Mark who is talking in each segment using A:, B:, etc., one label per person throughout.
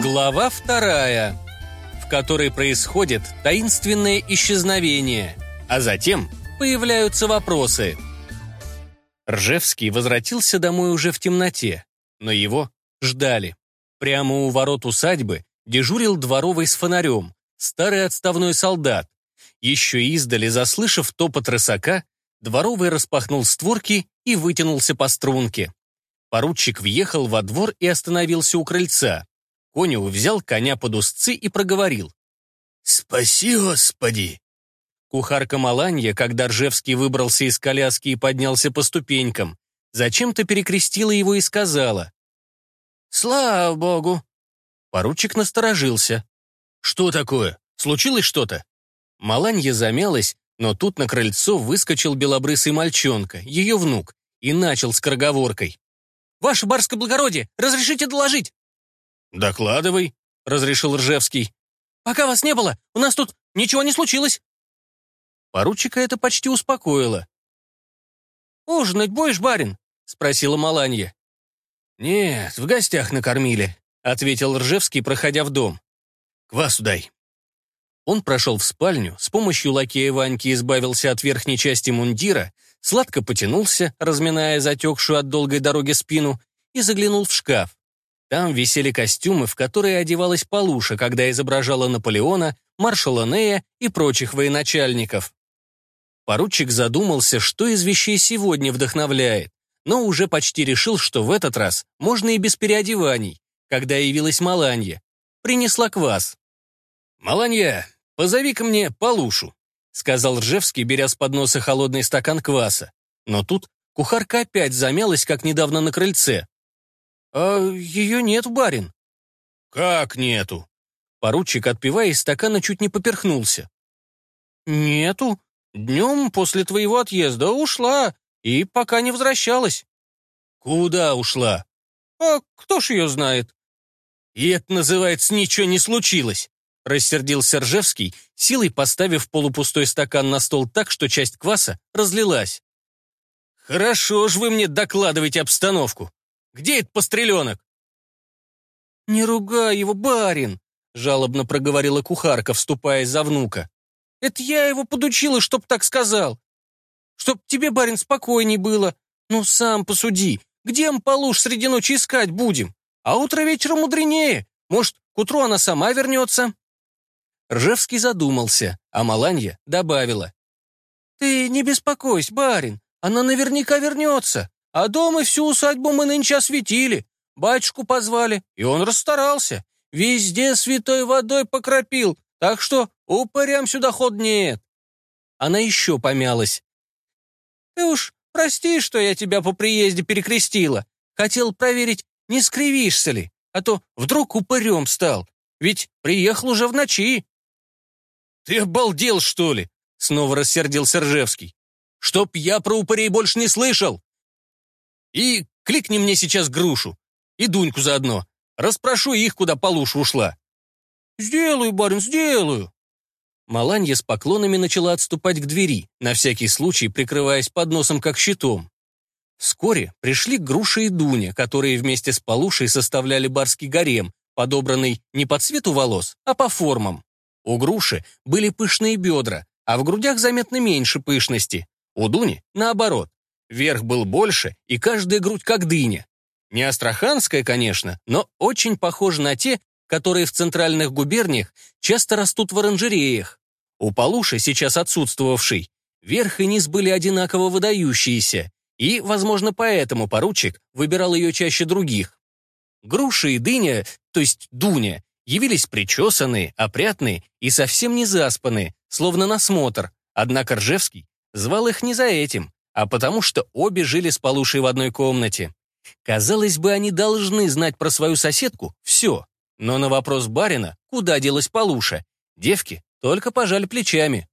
A: Глава вторая, в которой происходит таинственное исчезновение, а затем появляются вопросы. Ржевский возвратился домой уже в темноте, но его ждали. Прямо у ворот усадьбы дежурил дворовый с фонарем, старый отставной солдат. Еще издали, заслышав топот рысака, дворовый распахнул створки и вытянулся по струнке. Поручик въехал во двор и остановился у крыльца. Конюх взял коня под узцы и проговорил.
B: «Спаси, Господи!»
A: Кухарка Маланья, когда Ржевский выбрался из коляски и поднялся по ступенькам, зачем-то перекрестила его и сказала. «Слава Богу!» Поручик насторожился. «Что такое? Случилось что-то?» Маланья замялась, но тут на крыльцо выскочил белобрысый мальчонка, ее внук, и начал скороговоркой. «Ваше барское благородие, разрешите доложить?» «Докладывай», — разрешил Ржевский. «Пока вас не было, у нас тут ничего не случилось». Поручика это почти успокоило. «Ужинать будешь, барин?» — спросила Маланья. «Нет, в гостях накормили», — ответил Ржевский, проходя в дом. «Квасу дай». Он прошел в спальню, с помощью лакея Ваньки избавился от верхней части мундира, сладко потянулся, разминая затекшую от долгой дороги спину, и заглянул в шкаф. Там висели костюмы, в которые одевалась Полуша, когда изображала Наполеона, маршала Нея и прочих военачальников. Поручик задумался, что из вещей сегодня вдохновляет, но уже почти решил, что в этот раз можно и без переодеваний, когда явилась Маланья. Принесла квас. «Маланья, позови-ка мне Полушу», — сказал Ржевский, беря с подноса холодный стакан кваса. Но тут кухарка опять замялась, как недавно на крыльце. «А ее нет, барин». «Как нету?» Поручик, отпивая из стакана, чуть не поперхнулся. «Нету. Днем после твоего отъезда ушла и пока не возвращалась». «Куда ушла?» «А кто ж ее знает?» «И это называется «ничего не случилось», — рассердился Ржевский, силой поставив полупустой стакан на стол так, что часть кваса разлилась. «Хорошо ж вы мне докладываете обстановку. Где этот постреленок?» «Не ругай его, барин!» — жалобно проговорила кухарка, вступая за внука. «Это я его подучила, чтоб так сказал. Чтоб тебе, барин, спокойней было. Ну, сам посуди, где мы полуж среди ночи искать будем? А утро вечером мудренее. Может, к утру она сама вернется?» Ржевский задумался, а Маланья добавила. «Ты не беспокойся, барин, она наверняка вернется. А дом и всю усадьбу мы нынче осветили. Батюшку позвали, и он расстарался. Везде святой водой покропил, так что упырям сюда ход нет. Она еще помялась. Ты уж прости, что я тебя по приезде перекрестила. Хотел проверить, не скривишься ли, а то вдруг упырем стал. Ведь приехал уже в ночи. Ты обалдел, что ли? Снова рассердился Ржевский. Чтоб я про упырей больше не слышал. И кликни мне сейчас грушу. И Дуньку заодно. Распрошу их, куда Полуша ушла. Сделаю, барин, сделаю. Маланья с поклонами начала отступать к двери, на всякий случай прикрываясь подносом как щитом. Вскоре пришли Груша и Дуня, которые вместе с Полушей составляли барский гарем, подобранный не по цвету волос, а по формам. У Груши были пышные бедра, а в грудях заметно меньше пышности. У Дуни наоборот. Верх был больше, и каждая грудь как дыня. Не астраханская, конечно, но очень похожа на те, которые в центральных губерниях часто растут в оранжереях. У Полуши, сейчас отсутствовавшей, верх и низ были одинаково выдающиеся, и, возможно, поэтому поручик выбирал ее чаще других. Груши и дыня, то есть Дуня, явились причесанные, опрятные и совсем не заспанные, словно на смотр, однако Ржевский звал их не за этим а потому что обе жили с Полушей в одной комнате. Казалось бы, они должны знать про свою соседку все, но на вопрос барина, куда делась Полуша, девки только пожали плечами.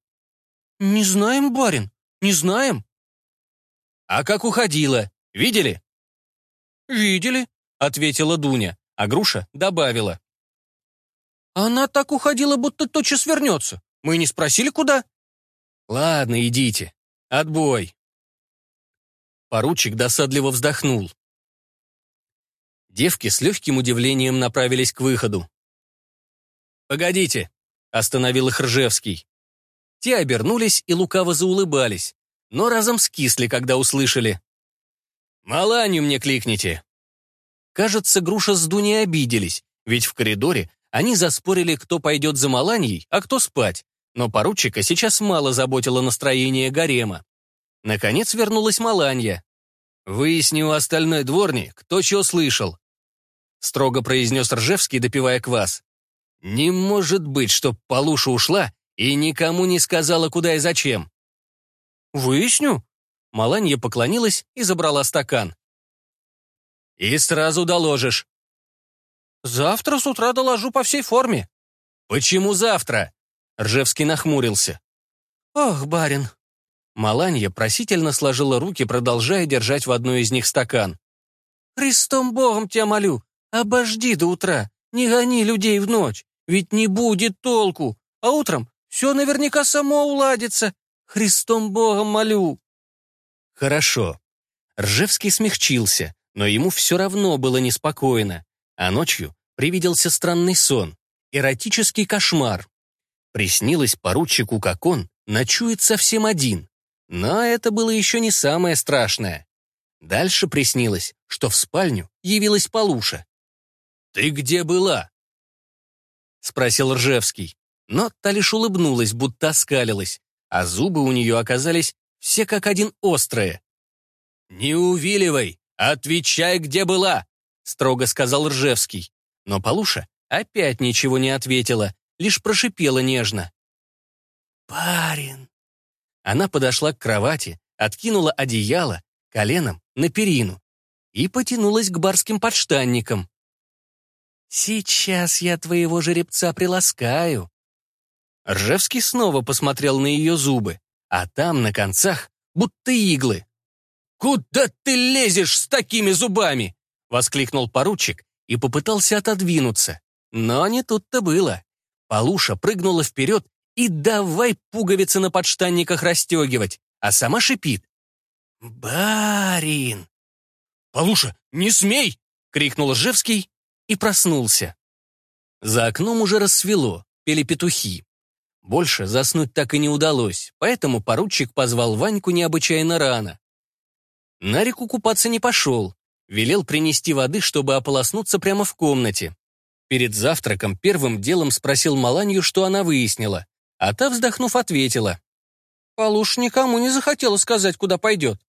A: «Не знаем, барин, не знаем». «А как уходила, видели?» «Видели», — ответила Дуня, а Груша добавила. «Она так уходила, будто тотчас вернется. Мы не спросили, куда?» «Ладно, идите. Отбой». Поручик досадливо вздохнул. Девки с легким удивлением направились к выходу. «Погодите», — остановил их Ржевский. Те обернулись и лукаво заулыбались, но разом скисли, когда услышали. «Маланью мне кликните!» Кажется, Груша с Дуней обиделись, ведь в коридоре они заспорили, кто пойдет за Маланьей, а кто спать, но поручика сейчас мало заботило настроение гарема. Наконец вернулась Маланья. «Выясни у остальной дворни, кто чего слышал», — строго произнес Ржевский, допивая квас. «Не может быть, чтоб Полуша ушла и никому не сказала, куда и зачем». «Выясню». Маланья поклонилась и забрала стакан. «И сразу доложишь». «Завтра с утра доложу по всей форме». «Почему завтра?» Ржевский нахмурился. «Ох, барин». Маланья просительно сложила руки, продолжая держать в одной из них стакан. «Христом Богом тебя молю, обожди до утра, не гони людей в ночь, ведь не будет толку, а утром все наверняка само уладится. Христом Богом молю». Хорошо. Ржевский смягчился, но ему все равно было неспокойно, а ночью привиделся странный сон, эротический кошмар. Приснилось поручику, как он ночует совсем один. Но это было еще не самое страшное. Дальше приснилось, что в спальню явилась Полуша. «Ты где была?» — спросил Ржевский. Но та лишь улыбнулась, будто оскалилась, а зубы у нее оказались все как один острые. «Не увиливай! Отвечай, где была!» — строго сказал Ржевский. Но Полуша опять ничего не ответила, лишь прошипела нежно. «Парень!» Она подошла к кровати, откинула одеяло коленом на перину и потянулась к барским подштанникам. «Сейчас я твоего жеребца приласкаю». Ржевский снова посмотрел на ее зубы, а там на концах будто иглы. «Куда ты лезешь с такими зубами?» — воскликнул поручик и попытался отодвинуться. Но не тут-то было. Полуша прыгнула вперед и давай пуговицы на подштанниках расстегивать, а сама шипит. «Барин!» «Полуша, не смей!» — крикнул Жевский и проснулся. За окном уже рассвело, пели петухи. Больше заснуть так и не удалось, поэтому поручик позвал Ваньку необычайно рано. На реку купаться не пошел, велел принести воды, чтобы ополоснуться прямо в комнате. Перед завтраком первым делом спросил Маланью, что она выяснила, а та, вздохнув, ответила. «Полуш никому не захотела сказать, куда пойдет».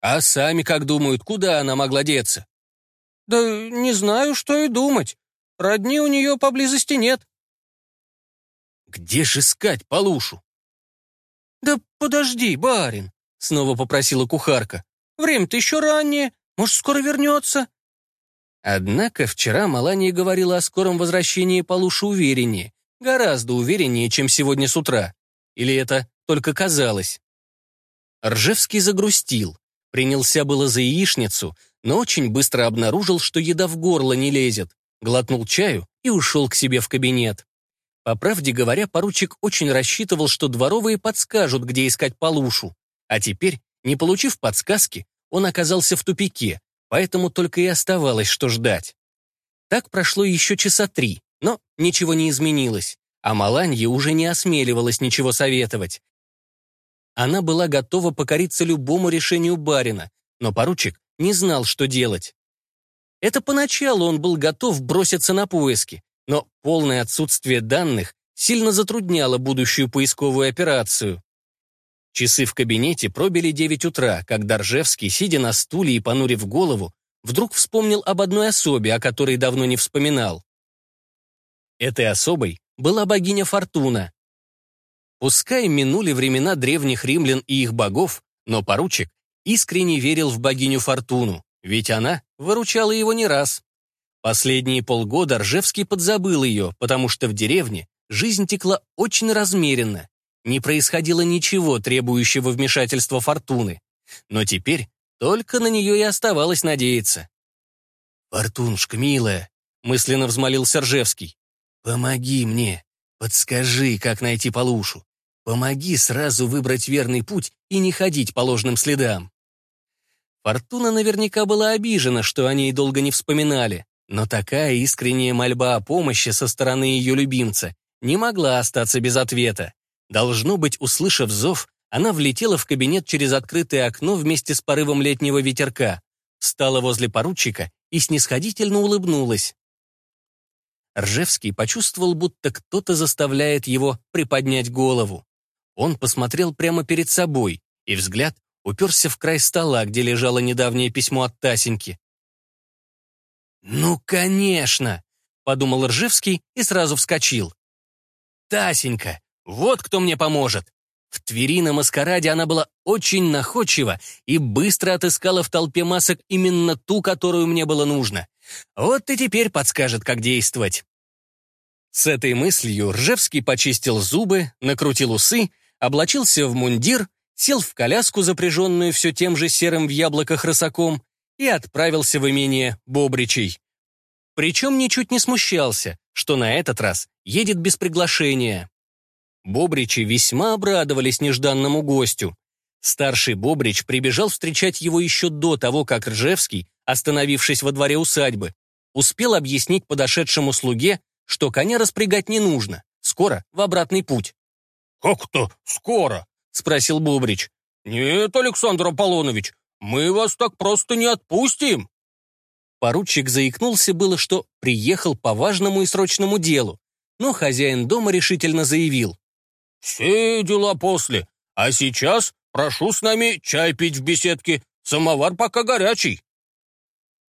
A: «А сами как думают, куда она могла деться?» «Да не знаю, что и думать. Родни у нее поблизости нет». «Где же искать Полушу?» «Да подожди, барин», — снова попросила кухарка. «Время-то еще раннее, может, скоро вернется». Однако вчера Малания говорила о скором возвращении Полуши увереннее, гораздо увереннее, чем сегодня с утра. Или это только казалось? Ржевский загрустил, принялся было за яичницу, но очень быстро обнаружил, что еда в горло не лезет, глотнул чаю и ушел к себе в кабинет. По правде говоря, поручик очень рассчитывал, что дворовые подскажут, где искать Полушу. А теперь, не получив подсказки, он оказался в тупике, поэтому только и оставалось, что ждать. Так прошло еще часа три, но ничего не изменилось, а Маланье уже не осмеливалась ничего советовать. Она была готова покориться любому решению барина, но поручик не знал, что делать. Это поначалу он был готов броситься на поиски, но полное отсутствие данных сильно затрудняло будущую поисковую операцию. Часы в кабинете пробили 9 утра, когда Ржевский, сидя на стуле и понурив голову, вдруг вспомнил об одной особе, о которой давно не вспоминал. Этой особой была богиня Фортуна. Пускай минули времена древних римлян и их богов, но поручик искренне верил в богиню Фортуну, ведь она выручала его не раз. Последние полгода Ржевский подзабыл ее, потому что в деревне жизнь текла очень размеренно, не происходило ничего, требующего вмешательства фортуны. Но теперь только на нее и оставалось надеяться. «Фортунушка, милая», — мысленно взмолился Ржевский, — «помоги мне, подскажи, как найти Полушу. Помоги сразу выбрать верный путь и не ходить по ложным следам». Фортуна наверняка была обижена, что о ней долго не вспоминали, Но такая искренняя мольба о помощи со стороны ее любимца не могла остаться без ответа. Должно быть, услышав зов, она влетела в кабинет через открытое окно вместе с порывом летнего ветерка, встала возле поручика и снисходительно улыбнулась. Ржевский почувствовал, будто кто-то заставляет его приподнять голову. Он посмотрел прямо перед собой, и взгляд уперся в край стола, где лежало недавнее письмо от Тасеньки. «Ну, конечно!» — подумал Ржевский и сразу вскочил. «Тасенька! Вот кто мне поможет!» В Твери на маскараде она была очень находчива и быстро отыскала в толпе масок именно ту, которую мне было нужно. Вот и теперь подскажет, как действовать. С этой мыслью Ржевский почистил зубы, накрутил усы, облачился в мундир, сел в коляску, запряженную все тем же серым в яблоках рысаком, и отправился в имение Бобричей. Причем ничуть не смущался, что на этот раз едет без приглашения. Бобричи весьма обрадовались нежданному гостю. Старший Бобрич прибежал встречать его еще до того, как Ржевский, остановившись во дворе усадьбы, успел объяснить подошедшему слуге, что коня распрягать не нужно, скоро в обратный путь.
B: «Как-то скоро?» — спросил Бобрич. «Нет, Александр Аполлонович, мы вас так просто не отпустим».
A: Поручик заикнулся было, что приехал по важному и срочному делу, но хозяин дома решительно заявил.
B: «Все дела после, а сейчас прошу с нами чай пить в беседке, самовар пока горячий».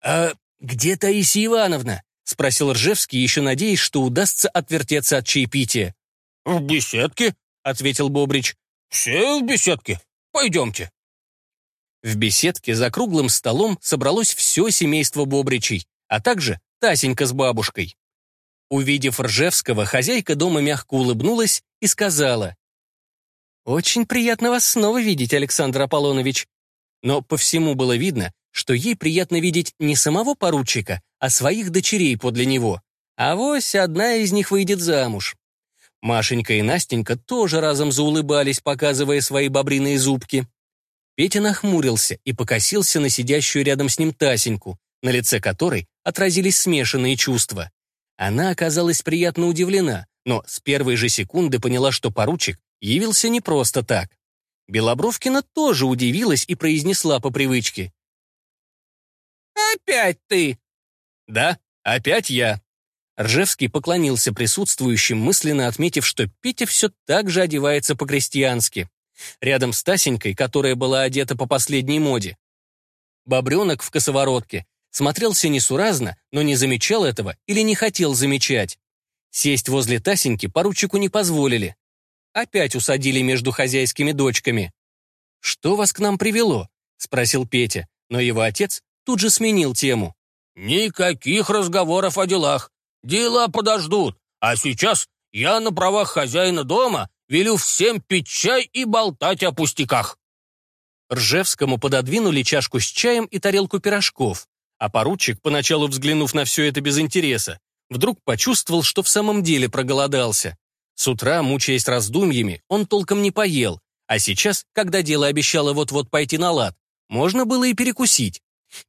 A: «А где Таисия Ивановна?» — спросил Ржевский, еще надеясь, что удастся отвертеться от чаепития.
B: «В беседке», — ответил Бобрич. «Все в беседке. Пойдемте».
A: В беседке за круглым столом собралось все семейство Бобричей, а также Тасенька с бабушкой. Увидев Ржевского, хозяйка дома мягко улыбнулась и сказала. «Очень приятно вас снова видеть, Александр Аполлонович». Но по всему было видно, что ей приятно видеть не самого поручика, а своих дочерей подле него. А вось одна из них выйдет замуж. Машенька и Настенька тоже разом заулыбались, показывая свои бобриные зубки. Петя нахмурился и покосился на сидящую рядом с ним Тасеньку, на лице которой отразились смешанные чувства. Она оказалась приятно удивлена, но с первой же секунды поняла, что поручик явился не просто так. Белобровкина тоже удивилась и произнесла по привычке.
B: «Опять ты?»
A: «Да, опять я». Ржевский поклонился присутствующим, мысленно отметив, что Петя все так же одевается по-крестьянски. Рядом с Тасенькой, которая была одета по последней моде. Бобренок в косоворотке смотрелся несуразно, но не замечал этого или не хотел замечать. Сесть возле Тасеньки поручику не позволили. Опять усадили между хозяйскими дочками. «Что вас к нам привело?» — спросил Петя, но его отец тут же сменил тему.
B: «Никаких разговоров о делах. Дела подождут. А сейчас я на правах хозяина дома велю всем пить чай и болтать о пустяках».
A: Ржевскому пододвинули чашку с чаем и тарелку пирожков, а поручик, поначалу взглянув на все это без интереса, вдруг почувствовал, что в самом деле проголодался. С утра, мучаясь раздумьями, он толком не поел, а сейчас, когда дело обещало вот-вот пойти на лад, можно было и перекусить.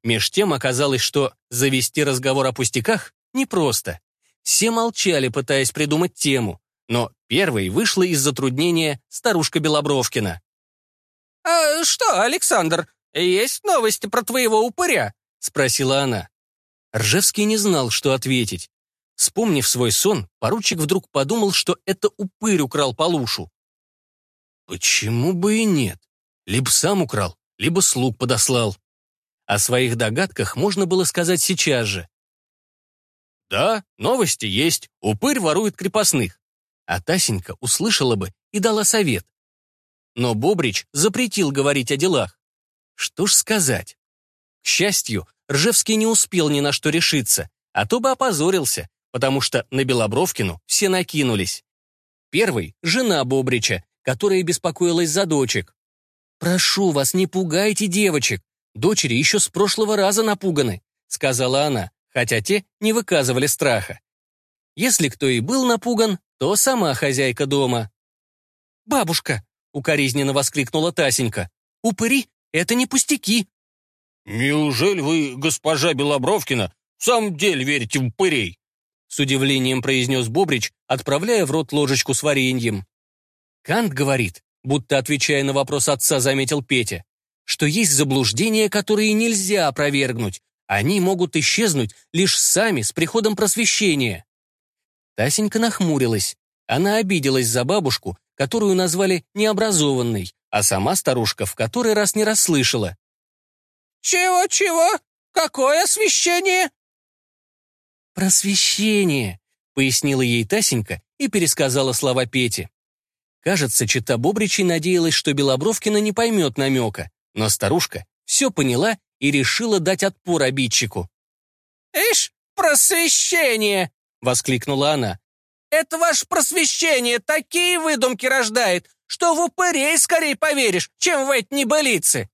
A: Меж тем оказалось, что завести разговор о пустяках непросто. Все молчали, пытаясь придумать тему, но первой вышла из затруднения старушка Белобровкина.
C: «А что, Александр, есть новости про твоего упыря?» — спросила она.
A: Ржевский не знал, что ответить. Вспомнив свой сон, поручик вдруг подумал, что это упырь украл Полушу. Почему бы и нет? Либо сам украл, либо слуг подослал. О своих догадках можно было сказать сейчас же. Да, новости есть, упырь ворует крепостных. А Тасенька услышала бы и дала совет. Но Бобрич запретил говорить о делах. Что ж сказать? К счастью, Ржевский не успел ни на что решиться, а то бы опозорился, потому что на Белобровкину все накинулись. Первый — жена Бобрича, которая беспокоилась за дочек. «Прошу вас, не пугайте девочек. Дочери еще с прошлого раза напуганы», — сказала она, хотя те не выказывали страха. Если кто и был напуган, то сама хозяйка дома. «Бабушка!» — укоризненно воскликнула Тасенька. «Упыри — это не пустяки!»
B: «Неужели вы, госпожа Белобровкина, в самом деле верите в упырей?»
A: С удивлением произнес Бобрич, отправляя в рот ложечку с вареньем. Кант говорит, будто отвечая на вопрос отца, заметил Петя, что есть заблуждения, которые нельзя опровергнуть. Они могут исчезнуть лишь сами с приходом просвещения. Тасенька нахмурилась. Она обиделась за бабушку, которую назвали необразованной, а сама старушка в который раз не расслышала.
C: «Чего-чего? Какое освещение?»
A: «Просвещение», — пояснила ей Тасенька и пересказала слова Пети. Кажется, чита Бобричей надеялась, что Белобровкина не поймет намека, но старушка все поняла и решила дать отпор обидчику.
C: «Ишь, просвещение!» — воскликнула она. «Это ваше просвещение такие выдумки рождает, что в упырей скорее поверишь, чем в эти небылицы!»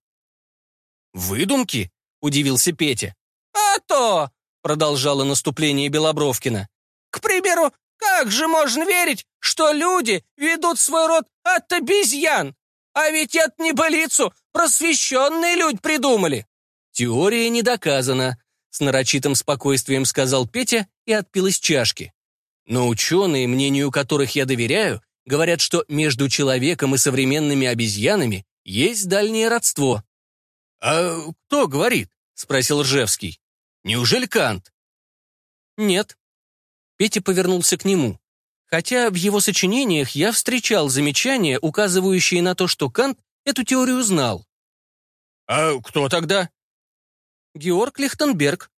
A: «Выдумки?» — удивился Петя.
C: «А то!» — продолжало наступление Белобровкина. «К примеру, как же можно верить, что люди ведут свой род от обезьян? А ведь эту небылицу просвещенные люди придумали!»
A: «Теория не доказана», — с нарочитым спокойствием сказал Петя и отпил из чашки. «Но ученые, мнению которых я доверяю, говорят, что между человеком и современными обезьянами есть дальнее родство». «А кто говорит?» — спросил Ржевский. «Неужели Кант?» «Нет». Петя повернулся к нему. Хотя в его сочинениях я встречал замечания, указывающие на то, что Кант эту теорию знал.
B: «А кто тогда?»
A: Георг Лихтенберг.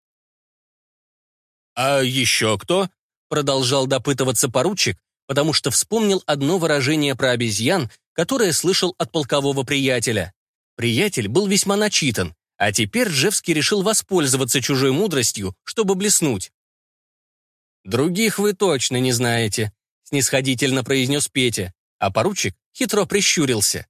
B: «А еще кто?» — продолжал допытываться поручик, потому что вспомнил одно выражение про обезьян, которое слышал от полкового приятеля.
A: Приятель был весьма начитан, а теперь Ржевский решил воспользоваться чужой мудростью, чтобы блеснуть. «Других вы точно не знаете», — снисходительно произнес Петя, а поручик хитро прищурился.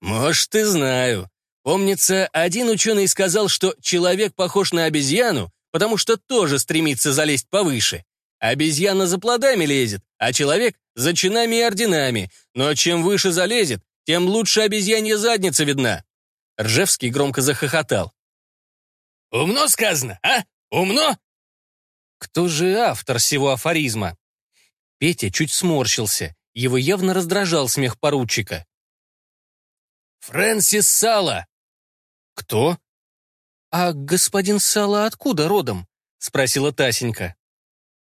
A: «Может, и знаю. Помнится, один ученый сказал, что человек похож на обезьяну, потому что тоже стремится залезть повыше. Обезьяна за плодами лезет, а человек — за чинами и орденами, но чем выше залезет, тем лучше обезьянья задница видна. Ржевский громко захохотал.
B: «Умно сказано, а? Умно?»
A: Кто же автор всего афоризма? Петя чуть сморщился. Его явно раздражал смех поручика.
B: «Фрэнсис Сала!»
A: «Кто?» «А господин Сала откуда родом?» — спросила Тасенька.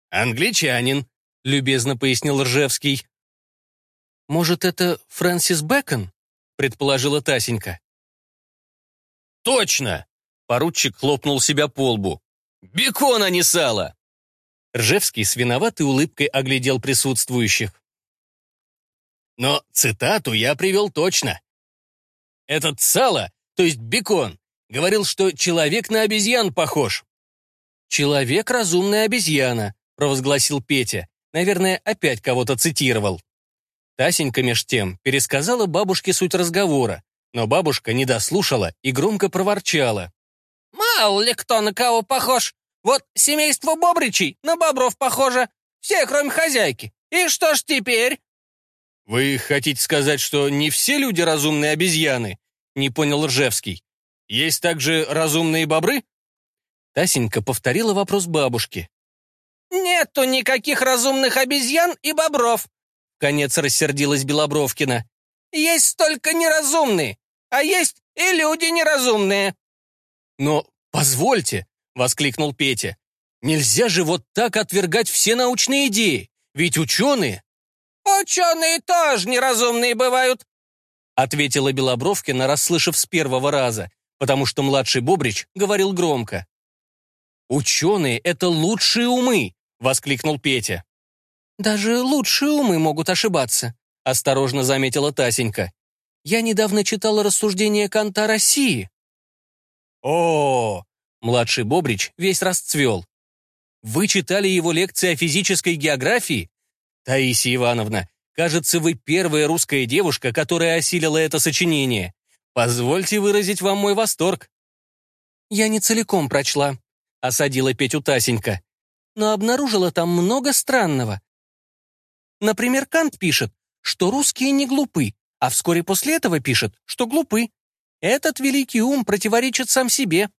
B: «Англичанин», — любезно пояснил Ржевский.
A: «Может, это Фрэнсис Бэкон?» — предположила Тасенька.
B: «Точно!» — поручик хлопнул себя по лбу. «Бекон, а не сало!»
A: Ржевский с виноватой улыбкой оглядел присутствующих.
B: «Но цитату я привел точно. Этот сало, то есть бекон, говорил, что человек на обезьян похож».
A: «Человек — разумная обезьяна», — провозгласил Петя. Наверное, опять кого-то цитировал. Тасенька меж тем пересказала бабушке суть разговора, но бабушка не дослушала и громко проворчала.
C: «Мало ли кто на кого похож. Вот семейство Бобричей на бобров похоже. Все, кроме хозяйки. И что ж теперь?»
A: «Вы хотите сказать, что не все люди разумные обезьяны?» Не понял Ржевский. «Есть также разумные бобры?» Тасенька повторила вопрос бабушки.
C: «Нету никаких разумных обезьян и бобров.
A: Конец рассердилась Белобровкина.
C: «Есть только неразумные, а есть и люди неразумные».
A: «Но позвольте», — воскликнул Петя, «нельзя же вот так отвергать все научные идеи, ведь ученые...»
C: «Ученые тоже неразумные бывают», —
A: ответила Белобровкина, расслышав с первого раза, потому что младший Бобрич говорил громко. «Ученые — это лучшие умы!» — воскликнул Петя. «Даже лучшие умы могут ошибаться», — осторожно заметила Тасенька. «Я недавно читала рассуждения Канта России». О, младший Бобрич весь расцвел. «Вы читали его лекции о физической географии? Таисия Ивановна, кажется, вы первая русская девушка, которая осилила это сочинение. Позвольте выразить вам мой восторг». «Я не целиком прочла», — осадила Петю Тасенька. «Но обнаружила там много странного. Например, Кант пишет, что русские не глупы, а вскоре после этого пишет, что глупы. Этот великий ум противоречит сам себе.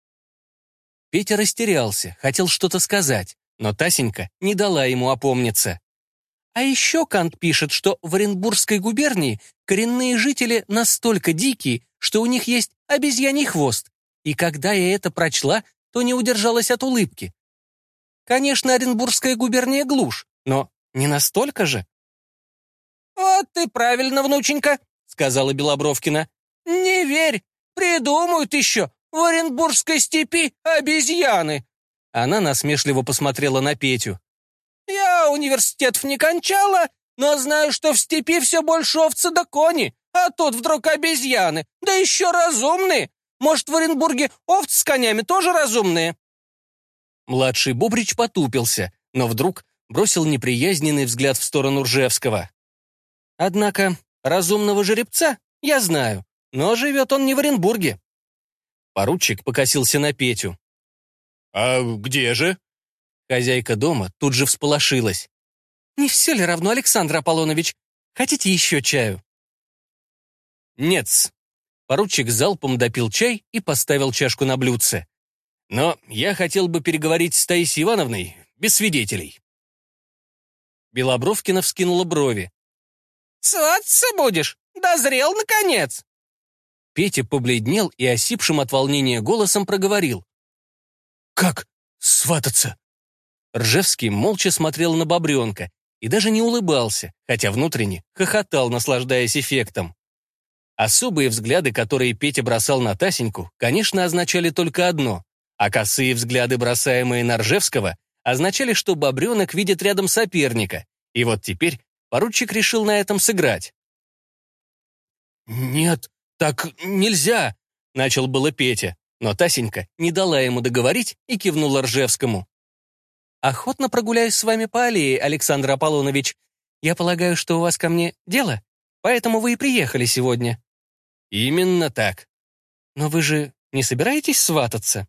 A: Петя растерялся, хотел что-то сказать, но Тасенька не дала ему опомниться. А еще Кант пишет, что в Оренбургской губернии коренные жители настолько дикие, что у них есть обезьяний хвост. И когда я это прочла, то не удержалась от улыбки. Конечно, Оренбургская губерния глушь, но не настолько же.
C: «Вот ты правильно, внученька», — сказала Белобровкина. «Не верь, придумают еще в Оренбургской степи обезьяны».
A: Она насмешливо посмотрела на Петю.
C: «Я университетов не кончала, но знаю, что в степи все больше овцы да кони, а тут вдруг обезьяны, да еще разумные. Может, в Оренбурге овцы с конями тоже разумные?»
A: Младший Бобрич потупился, но вдруг бросил неприязненный взгляд в сторону Ржевского. «Однако разумного жеребца я знаю, но живет он не в Оренбурге». Поручик покосился на Петю.
B: «А где же?»
A: Хозяйка дома тут же всполошилась. «Не все ли равно, Александр Аполлонович? Хотите еще чаю?» «Нет -с. Поручик залпом допил чай и поставил чашку на блюдце. «Но я хотел бы переговорить с Таисией Ивановной без свидетелей». Белобровкина вскинула брови.
C: «Свататься будешь? Дозрел, наконец!»
A: Петя побледнел и осипшим от волнения голосом проговорил. «Как свататься?» Ржевский молча смотрел на бобренка и даже не улыбался, хотя внутренне хохотал, наслаждаясь эффектом. Особые взгляды, которые Петя бросал на Тасеньку, конечно, означали только одно, а косые взгляды, бросаемые на Ржевского, означали, что бобренок видит рядом соперника, и вот теперь поручик решил на этом сыграть. «Нет, так нельзя!» — начал было Петя, но Тасенька не дала ему договорить и кивнула Ржевскому. «Охотно прогуляюсь с вами по аллее, Александр Аполлонович. Я полагаю, что у вас ко мне дело, поэтому вы и приехали сегодня». «Именно так». «Но вы же не собираетесь свататься?»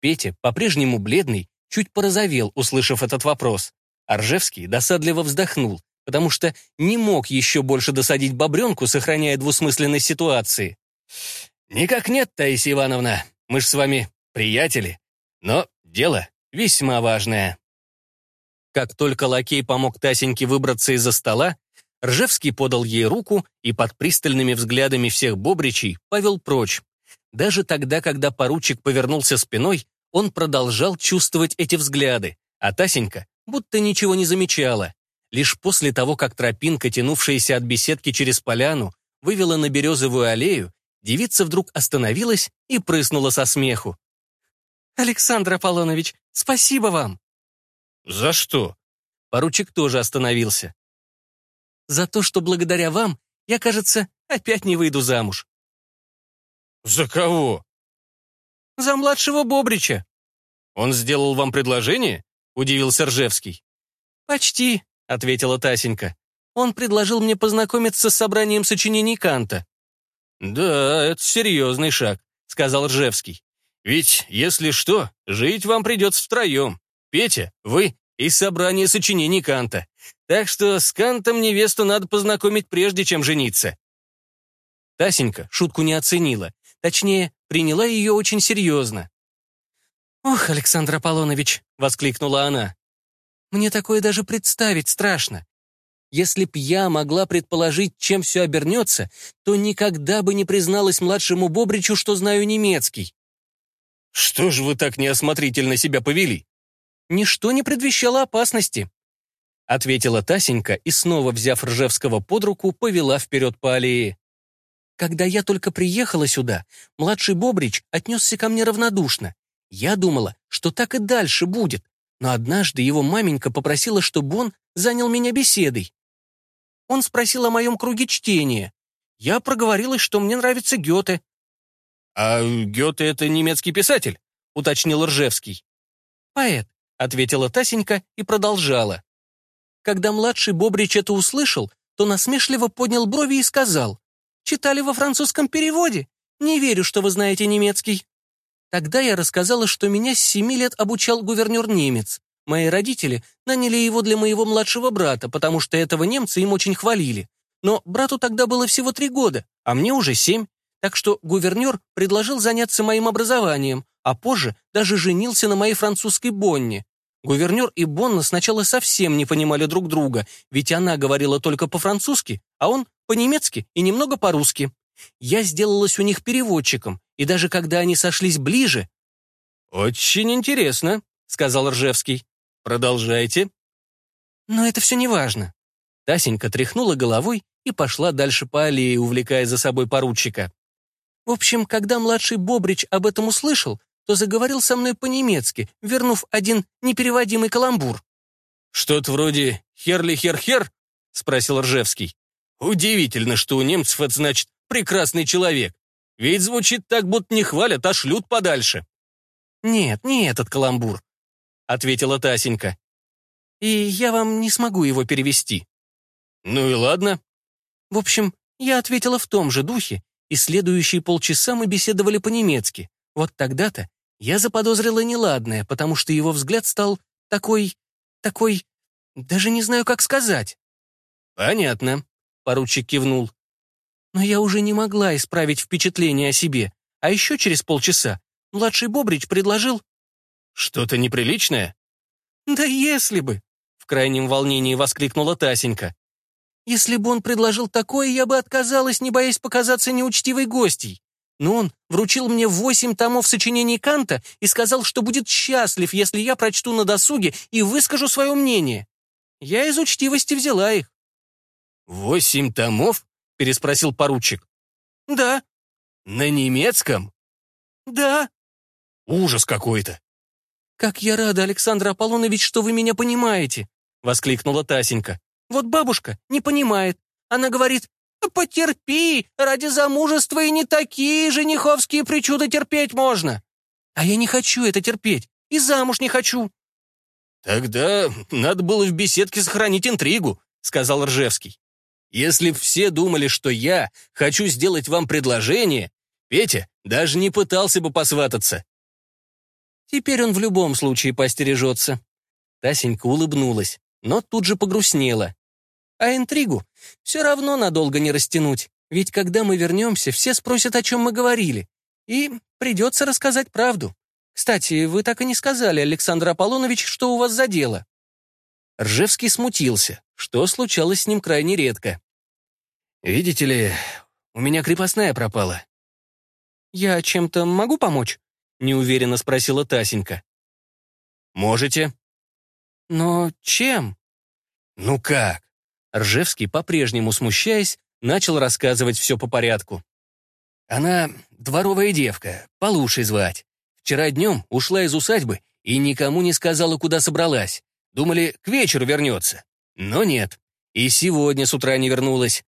A: Петя, по-прежнему бледный, чуть порозовел, услышав этот вопрос. Аржевский досадливо вздохнул, потому что не мог еще больше досадить бобренку, сохраняя двусмысленность ситуации. «Никак нет, Таисия Ивановна. Мы ж с вами приятели. Но дело весьма важное». Как только лакей помог Тасеньке выбраться из-за стола, Ржевский подал ей руку и под пристальными взглядами всех бобричей повел прочь. Даже тогда, когда поручик повернулся спиной, он продолжал чувствовать эти взгляды, а Тасенька будто ничего не замечала. Лишь после того, как тропинка, тянувшаяся от беседки через поляну, вывела на березовую аллею, девица вдруг остановилась и прыснула со смеху. «Александр Аполлонович, спасибо вам!»
B: «За что?»
A: Поручик тоже остановился. «За то, что благодаря вам я, кажется, опять не выйду замуж».
B: «За кого?»
A: «За младшего Бобрича».
B: «Он сделал вам предложение?» — удивился Ржевский.
A: «Почти», — ответила Тасенька. «Он предложил мне познакомиться с собранием сочинений Канта».
B: «Да, это серьезный шаг», — сказал Ржевский. «Ведь, если что, жить вам придется втроем. Петя, вы и собрание сочинений Канта. Так что с Кантом невесту надо познакомить прежде, чем жениться».
A: Тасенька шутку не оценила. Точнее, приняла ее очень серьезно. «Ох, Александр Аполлонович!» — воскликнула она. «Мне такое даже представить страшно. Если б я могла предположить, чем все обернется, то никогда бы не призналась младшему Бобричу, что знаю немецкий».
B: «Что ж вы так неосмотрительно себя повели?»
A: «Ничто не предвещало опасности», — ответила Тасенька и, снова взяв Ржевского под руку, повела вперед по аллее. Когда я только приехала сюда, младший Бобрич отнесся ко мне равнодушно. Я думала, что так и дальше будет, но однажды его маменька попросила, чтобы он занял меня беседой. Он спросил о моем круге чтения. Я проговорилась, что мне нравится Гёте.
B: «А Гёте — это немецкий писатель?» — уточнил Ржевский.
A: «Поэт», — ответила Тасенька и продолжала. Когда младший Бобрич это услышал, то насмешливо поднял брови и сказал, Читали во французском переводе? Не верю, что вы знаете немецкий». Тогда я рассказала, что меня с семи лет обучал гувернер-немец. Мои родители наняли его для моего младшего брата, потому что этого немца им очень хвалили. Но брату тогда было всего три года, а мне уже семь. Так что гувернер предложил заняться моим образованием,
C: а позже даже женился на моей французской Бонне. Гувернер и Бонна сначала совсем не понимали друг друга, ведь она говорила только по-французски, а он по-немецки и немного по-русски. Я сделалась у них переводчиком, и даже когда они сошлись ближе...
B: «Очень интересно», — сказал Ржевский. «Продолжайте».
C: «Но это все не важно». Тасенька тряхнула головой и пошла дальше по аллее, увлекая за собой поручика. В общем, когда младший Бобрич об этом услышал, то заговорил со мной по-немецки, вернув один непереводимый каламбур.
B: «Что-то вроде «херли-хер-хер»?» — спросил Ржевский. «Удивительно, что у немцев это значит «прекрасный человек». Ведь звучит так, будто не хвалят, а шлют подальше».
C: «Нет, не этот каламбур», — ответила Тасенька. «И я вам не смогу его перевести».
B: «Ну и ладно».
C: В общем, я ответила в том же духе, и следующие полчаса мы беседовали по-немецки. Вот тогда-то я заподозрила неладное, потому что его взгляд стал такой... такой... даже не знаю, как сказать.
B: «Понятно», — поручик кивнул.
C: Но я уже не могла исправить впечатление о себе. А еще через полчаса младший Бобрич предложил...
B: «Что-то неприличное?»
C: «Да если бы!» — в крайнем волнении воскликнула Тасенька. «Если бы он предложил такое, я бы отказалась, не боясь показаться неучтивой гостьей но он вручил мне восемь томов сочинений Канта и сказал, что будет счастлив, если я прочту на досуге и выскажу свое мнение. Я из учтивости взяла их.
B: «Восемь томов?» — переспросил поручик.
C: «Да».
B: «На немецком?»
C: «Да».
B: «Ужас какой-то».
C: «Как я рада, Александр Аполлонович, что вы меня понимаете», — воскликнула Тасенька. «Вот бабушка не понимает. Она говорит, «Потерпи, ради замужества и не такие жениховские причуды терпеть можно». «А я не хочу это терпеть, и замуж не хочу».
B: «Тогда надо было в беседке сохранить интригу», — сказал Ржевский. «Если б все думали, что я хочу сделать вам предложение, Петя даже не пытался бы посвататься».
C: «Теперь он в любом случае постережется». Тасенька улыбнулась, но тут же погрустнела. А интригу все равно надолго не растянуть, ведь когда мы вернемся, все спросят, о чем мы говорили, и придется рассказать правду. Кстати, вы так и не сказали, Александр Аполлонович, что у вас за дело. Ржевский смутился, что случалось с ним крайне редко.
B: «Видите ли, у меня крепостная пропала».
C: «Я чем-то могу помочь?» — неуверенно спросила Тасенька.
B: «Можете».
C: «Но чем?»
B: «Ну как?
C: Ржевский, по-прежнему смущаясь, начал рассказывать все по порядку.
B: «Она дворовая девка, Полушей звать. Вчера днем ушла из усадьбы и никому не сказала, куда собралась. Думали, к вечеру вернется. Но нет. И сегодня с утра не вернулась.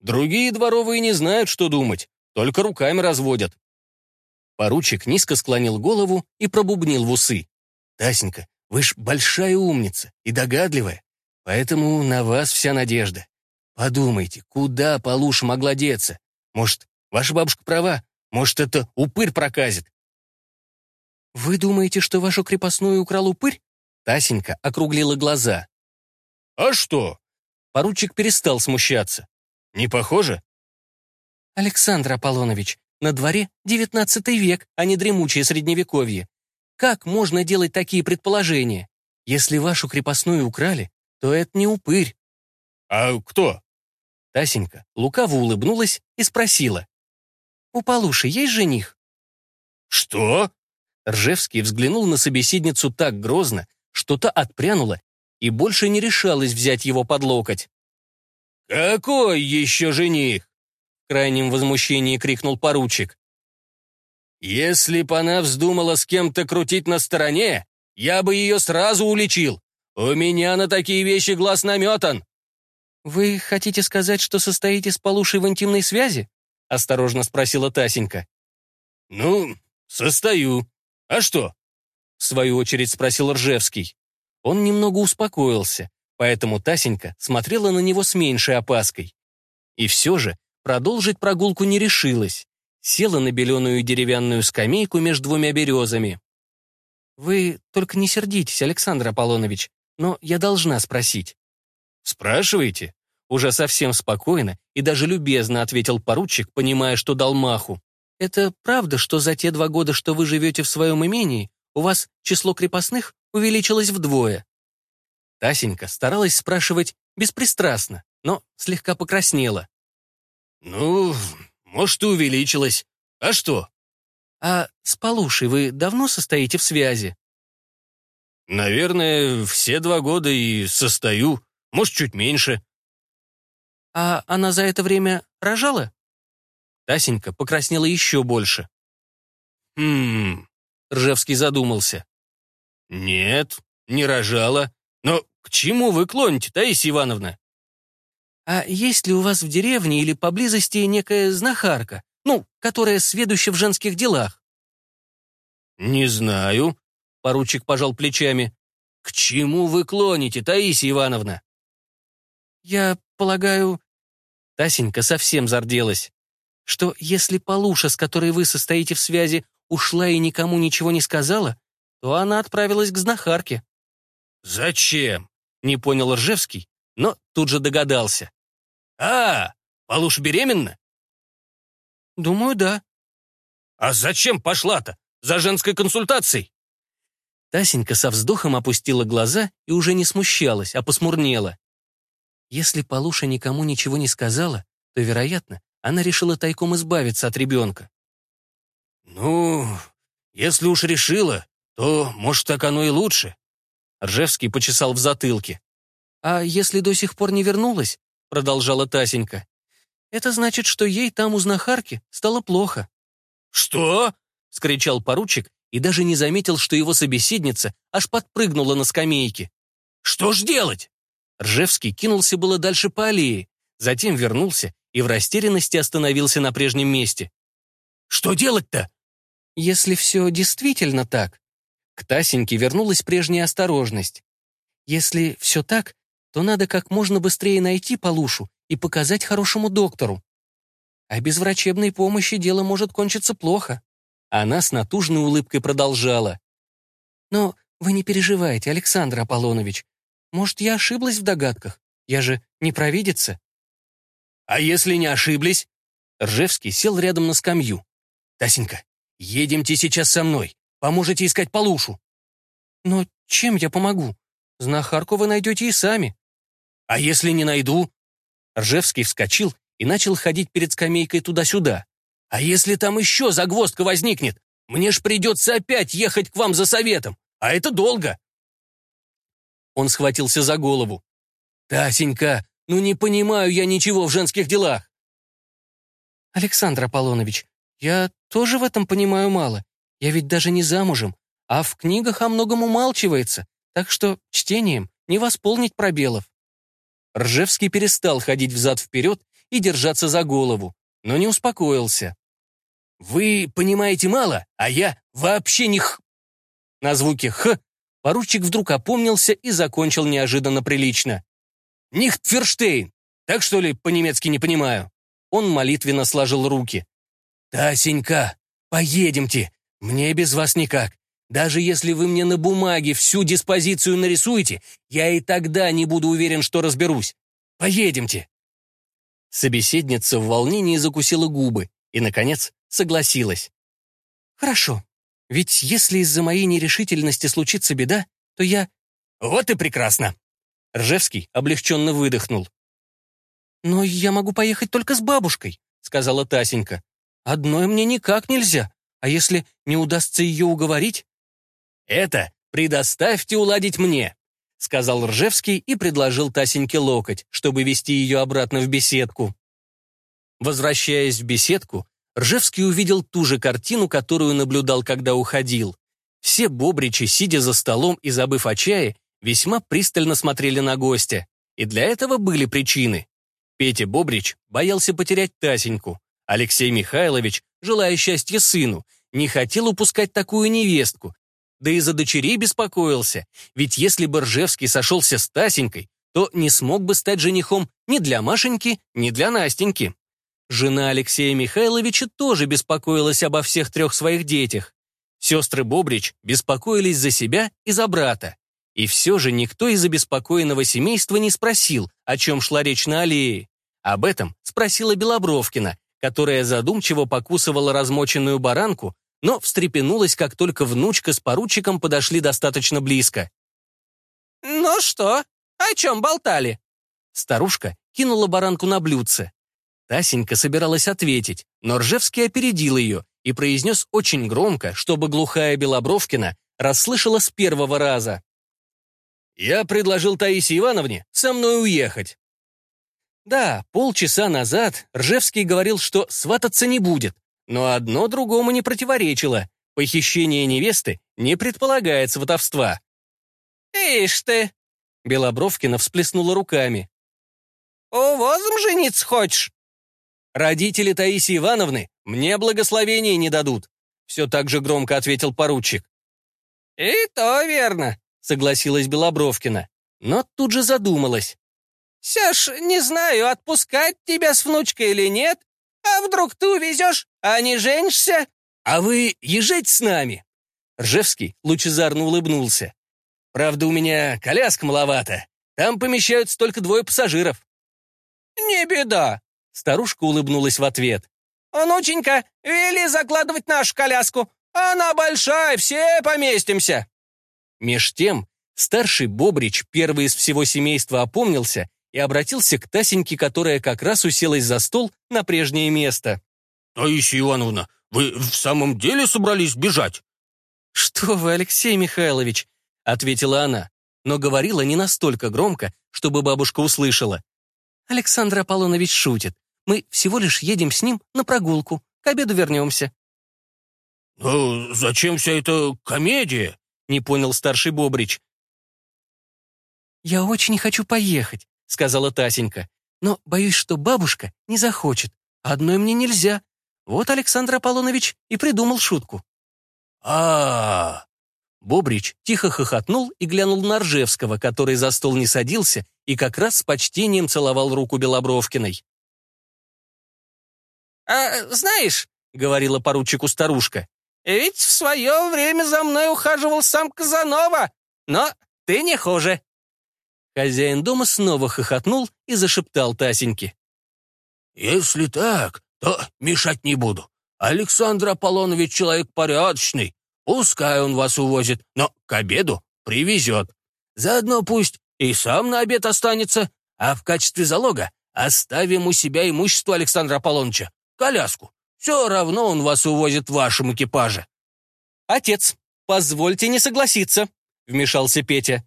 B: Другие дворовые не знают, что думать, только руками разводят». Поручик низко склонил голову и пробубнил в усы. «Тасенька, вы ж большая умница и догадливая. Поэтому на вас вся надежда. Подумайте, куда Полуша могла деться? Может, ваша бабушка права? Может, это упырь проказит?
C: «Вы думаете, что вашу крепостную украл упырь?»
B: Тасенька округлила глаза. «А что?» Поручик перестал смущаться. «Не похоже?»
C: «Александр Аполлонович, на дворе девятнадцатый век, а не дремучее средневековье. Как можно делать такие предположения? Если вашу крепостную украли, то это не упырь.
B: А кто?
C: Тасенька лукаво улыбнулась и спросила. У Полуши есть жених?
B: Что?
C: Ржевский взглянул на собеседницу так грозно, что та отпрянула и больше не решалась взять его под локоть.
B: «Какой еще жених?» В крайнем возмущении крикнул поручик. «Если б она вздумала с кем-то крутить на стороне, я бы ее сразу уличил. «У меня на такие вещи глаз наметан!»
C: «Вы хотите сказать, что состоите с Полушей в интимной связи?» — осторожно спросила Тасенька.
B: «Ну, состою. А что?» — в свою очередь спросил Ржевский.
C: Он немного успокоился, поэтому Тасенька смотрела на него с меньшей опаской. И все же продолжить прогулку не решилась. Села на беленую деревянную скамейку между двумя березами. «Вы только не сердитесь, Александр Аполлонович но я должна спросить».
B: «Спрашивайте?»
C: Уже совсем спокойно и даже любезно ответил поручик, понимая, что дал маху. это правда, что за те два года, что вы живете в своем имении, у вас число крепостных увеличилось вдвое?» Тасенька старалась спрашивать беспристрастно, но слегка покраснела.
B: «Ну, может, и увеличилось. А что?»
C: «А с Полушей вы давно состоите в связи?»
B: «Наверное, все два года и состою, может, чуть меньше».
C: «А она за это время рожала?» Тасенька покраснела еще больше.
B: «Хм...»
C: — Ржевский задумался.
B: «Нет, не рожала. Но к чему вы клоните, Таисия Ивановна?»
C: «А есть ли у вас в деревне или поблизости некая знахарка, ну, которая сведуща в женских делах?»
B: «Не знаю», — поручик пожал плечами. «К чему вы клоните, Таисия Ивановна?»
C: «Я полагаю...» Тасенька совсем зарделась что если Полуша, с которой вы состоите в связи, ушла и никому ничего не сказала, то она отправилась к знахарке».
B: «Зачем?» — не понял Ржевский, но тут же догадался. «А, Полуша беременна?»
C: «Думаю, да».
B: «А зачем пошла-то? За женской консультацией?»
C: Тасенька со вздохом опустила глаза и уже не смущалась, а посмурнела. Если Полуша никому ничего не сказала, то, вероятно, она решила тайком избавиться от ребенка.
B: «Ну, если уж решила, то, может, так оно и лучше».
C: Ржевский почесал в затылке. «А если до сих пор не вернулась?» — продолжала Тасенька. «Это значит, что ей там у знахарки стало плохо».
B: «Что?» — скричал поручик и даже не заметил, что его собеседница аж подпрыгнула на скамейке. «Что ж делать?»
C: Ржевский кинулся было дальше по аллее, затем вернулся и в растерянности остановился на прежнем месте.
B: «Что делать-то?»
C: «Если все действительно так...» К Тасеньке вернулась прежняя осторожность. «Если все так, то надо как можно быстрее найти Полушу и показать хорошему доктору. А без врачебной помощи дело может кончиться плохо». Она с натужной улыбкой продолжала. «Но вы не переживайте, Александр Аполлонович. Может, я ошиблась в догадках? Я же не провидица.
B: «А если не ошиблись?»
C: Ржевский сел рядом на скамью.
B: «Тасенька, едемте сейчас со мной. Поможете искать Полушу».
C: «Но чем я помогу? Знахарку вы найдете и сами».
B: «А если не найду?»
C: Ржевский вскочил и начал ходить перед скамейкой туда-сюда.
B: «А если там еще загвоздка возникнет? Мне ж придется опять ехать к вам за советом, а это долго».
C: Он схватился за голову.
B: «Тасенька, ну не понимаю я ничего в женских делах.
C: Александр Аполлонович, я тоже в этом понимаю мало. Я ведь даже не замужем, а в книгах о многом умалчивается, так что чтением не восполнить пробелов. Ржевский перестал ходить взад-вперед и держаться за голову, но не успокоился.
B: «Вы понимаете мало, а я вообще не х...»
C: На звуке «х» поручик вдруг опомнился и закончил неожиданно прилично.
B: Нихтферштейн. Так что ли по-немецки не понимаю?»
C: Он молитвенно сложил руки.
B: «Тасенька, поедемте. Мне без вас никак. Даже если вы мне на бумаге всю диспозицию нарисуете, я и тогда не буду уверен, что разберусь. Поедемте».
C: Собеседница в волнении закусила губы и, наконец, согласилась. «Хорошо. Ведь если из-за моей нерешительности случится беда, то я...»
B: «Вот и прекрасно!»
C: Ржевский облегченно выдохнул. «Но я могу поехать только с бабушкой», — сказала Тасенька. «Одной мне никак нельзя. А если не удастся ее уговорить?»
B: «Это предоставьте уладить мне», — сказал Ржевский и предложил Тасеньке локоть, чтобы вести ее обратно в беседку.
C: Возвращаясь в беседку, Ржевский увидел ту же картину, которую наблюдал, когда уходил. Все бобричи, сидя за столом и забыв о чае, весьма пристально смотрели на гостя. И для этого были причины. Петя Бобрич боялся потерять Тасеньку. Алексей Михайлович, желая счастья сыну, не хотел упускать такую невестку. Да и за дочерей беспокоился, ведь если бы Ржевский сошелся с Тасенькой, то не смог бы стать женихом ни для Машеньки, ни для Настеньки. Жена Алексея Михайловича тоже беспокоилась обо всех трех своих детях. Сестры Бобрич беспокоились за себя и за брата. И все же никто из обеспокоенного семейства не спросил, о чем шла речь на аллее. Об этом спросила Белобровкина,
A: которая задумчиво покусывала размоченную баранку, но встрепенулась, как только внучка с поручиком подошли достаточно близко.
C: «Ну что, о чем болтали?»
A: Старушка кинула баранку на блюдце. Тасенька собиралась ответить, но Ржевский опередил ее и произнес очень громко, чтобы глухая Белобровкина расслышала с первого раза. «Я предложил Таисе Ивановне со мной уехать». Да, полчаса назад Ржевский говорил, что свататься не будет, но одно другому не противоречило. Похищение невесты не предполагает сватовства.
C: «Ишь ты!»
A: Белобровкина всплеснула руками.
C: «Увозом жениться хочешь?»
A: «Родители Таисии Ивановны мне благословения не дадут», все так же громко ответил поручик.
C: «И то верно», —
A: согласилась Белобровкина, но тут же задумалась.
C: «Все ж не знаю, отпускать тебя с внучкой или нет. А вдруг ты увезешь, а не женишься?»
A: «А вы езжайте с нами!» Ржевский лучезарно улыбнулся. «Правда, у меня коляска маловато. Там помещаются только двое пассажиров».
C: «Не беда!»
A: Старушка улыбнулась в ответ.
C: «Внученька, вели закладывать нашу коляску. Она большая, все поместимся».
A: Меж тем, старший Бобрич, первый из всего семейства, опомнился и обратился к Тасеньке, которая как раз уселась за стол на прежнее место.
B: «Таисия Ивановна, вы в самом деле собрались бежать?»
A: «Что вы, Алексей Михайлович?» — ответила она, но говорила не настолько громко, чтобы бабушка услышала. «Александр Аполлонович шутит. Мы всего лишь едем с ним на прогулку. К обеду вернемся».
B: «Ну, зачем вся эта комедия?» — не понял старший Бобрич.
A: «Я очень хочу поехать», — сказала Тасенька. «Но боюсь, что бабушка не захочет. Одной мне нельзя. Вот Александр Аполлонович и придумал шутку».
B: А,
A: Бобрич тихо хохотнул и глянул на Ржевского, который за стол не садился и как раз с почтением целовал руку Белобровкиной.
C: «А знаешь», —
A: говорила поручику старушка,
C: «ведь в свое время за мной ухаживал сам Казанова, но ты не хуже».
A: Хозяин дома снова хохотнул и зашептал Тасеньке.
B: «Если так, то мешать не буду. Александр Аполлонович человек порядочный. Пускай он вас увозит, но к обеду привезет. Заодно пусть и сам на обед останется, а в качестве залога оставим у себя имущество Александра Аполлоновича, коляску. Все равно он вас увозит в вашем экипаже».
A: «Отец, позвольте не согласиться», — вмешался Петя.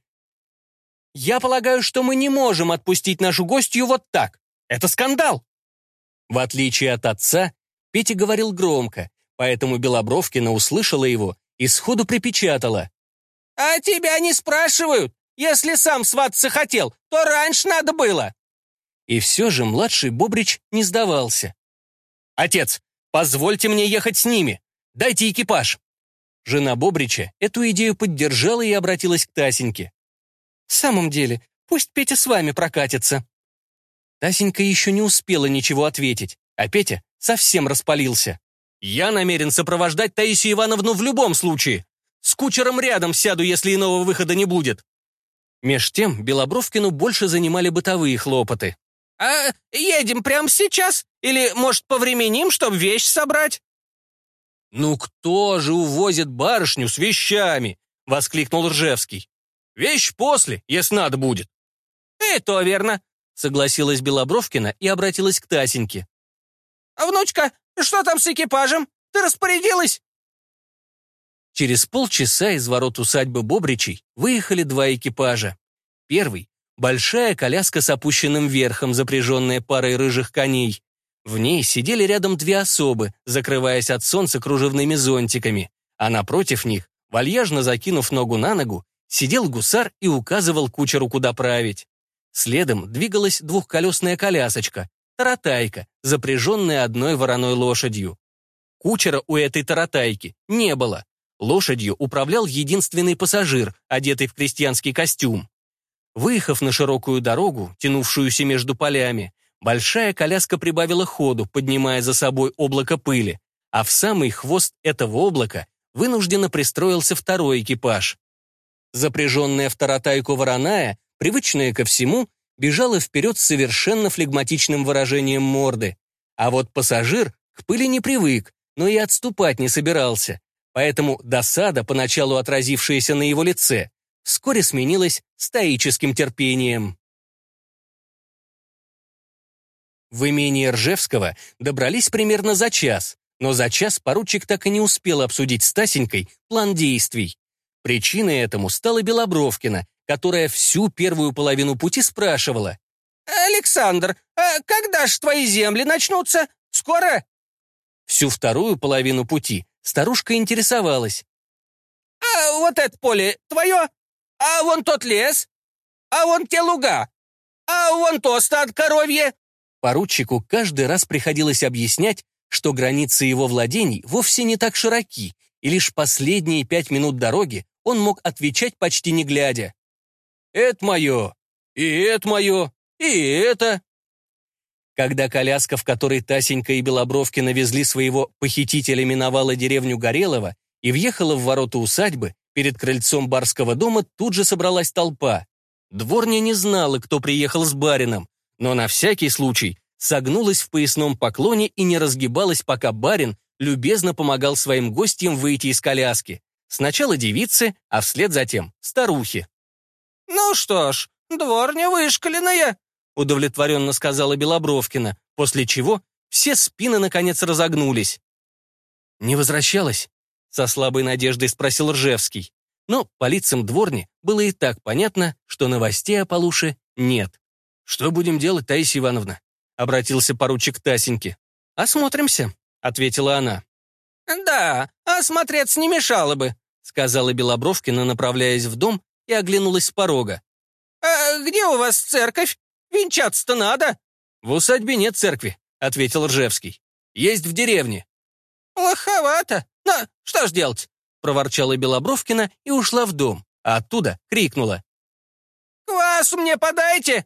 A: «Я полагаю, что мы не можем отпустить нашу гостью вот так. Это скандал!» В отличие от отца, Петя говорил громко, поэтому Белобровкина услышала его и сходу припечатала.
C: «А тебя не спрашивают. Если сам свататься хотел, то раньше надо было».
A: И все же младший Бобрич не сдавался. «Отец, позвольте мне ехать с ними. Дайте экипаж». Жена Бобрича эту идею поддержала и обратилась к Тасеньке. «В самом деле, пусть Петя с вами прокатится». Тасенька еще не успела ничего ответить, а Петя совсем распалился. «Я намерен сопровождать Таисию Ивановну в любом случае. С кучером рядом сяду, если иного выхода не будет». Меж тем Белобровкину больше занимали бытовые хлопоты.
C: «А едем прямо сейчас? Или, может, повременим, чтобы вещь собрать?»
A: «Ну кто же увозит барышню с вещами?» — воскликнул Ржевский. «Вещь после, если надо будет».
C: «И то верно», —
A: согласилась Белобровкина и обратилась к Тасеньке.
C: «А внучка, что там с экипажем? Ты распорядилась?»
A: Через полчаса из ворот усадьбы Бобричей выехали два экипажа. Первый — большая коляска с опущенным верхом, запряженная парой рыжих коней. В ней сидели рядом две особы, закрываясь от солнца кружевными зонтиками, а напротив них, вальяжно закинув ногу на ногу, сидел гусар и указывал кучеру, куда править. Следом двигалась двухколесная колясочка, таратайка, запряженная одной вороной лошадью. Кучера у этой таратайки не было. Лошадью управлял единственный пассажир, одетый в крестьянский костюм. Выехав на широкую дорогу, тянувшуюся между полями, большая коляска прибавила ходу, поднимая за собой облако пыли, а в самый хвост этого облака вынужденно пристроился второй экипаж. Запряженная в таратайку вороная, привычная ко всему, бежала вперед с совершенно флегматичным выражением морды. А вот пассажир к пыли не привык, но и отступать не собирался. Поэтому досада, поначалу отразившаяся на его лице, вскоре сменилась стоическим терпением. В имении Ржевского добрались примерно за час, но за час поручик так и не успел обсудить с Тасенькой план действий. Причиной этому стала Белобровкина, которая всю первую половину пути спрашивала.
C: «Александр, а когда ж твои земли начнутся? Скоро?»
A: Всю вторую половину пути старушка интересовалась.
C: «А вот это поле твое? А вон тот лес? А вон те луга? А вон то стад коровье?»
A: Поручику каждый раз приходилось объяснять, что границы его владений вовсе не так широки, и лишь последние пять минут дороги он мог отвечать почти не глядя. «Это мое, и это мое, и это». Когда коляска, в которой Тасенька и Белобровки навезли своего похитителя, миновала деревню Горелого и въехала в ворота усадьбы, перед крыльцом барского дома тут же собралась толпа. Дворня не знала, кто приехал с барином, но на всякий случай согнулась в поясном поклоне и не разгибалась, пока барин любезно помогал своим гостям выйти из коляски. Сначала девицы, а вслед затем старухи.
C: «Ну что ж, дворня вышкаленная»,
A: удовлетворенно сказала Белобровкина, после чего все спины наконец разогнулись. «Не возвращалась?» — со слабой надеждой спросил Ржевский. Но по лицам дворни было и так понятно, что новостей о Полуше нет. «Что будем делать, Таисия Ивановна?» — обратился поручик Тасеньки. «Осмотримся», — ответила она.
C: «Да, осмотреться не мешало бы», — сказала Белобровкина, направляясь в дом, и оглянулась с порога. «А где у вас церковь? Венчаться-то надо».
A: «В усадьбе нет церкви», — ответил Ржевский. «Есть в деревне».
C: «Плоховато. Ну, что ж делать?» — проворчала Белобровкина и ушла в дом, а оттуда крикнула. «Квасу мне подайте!»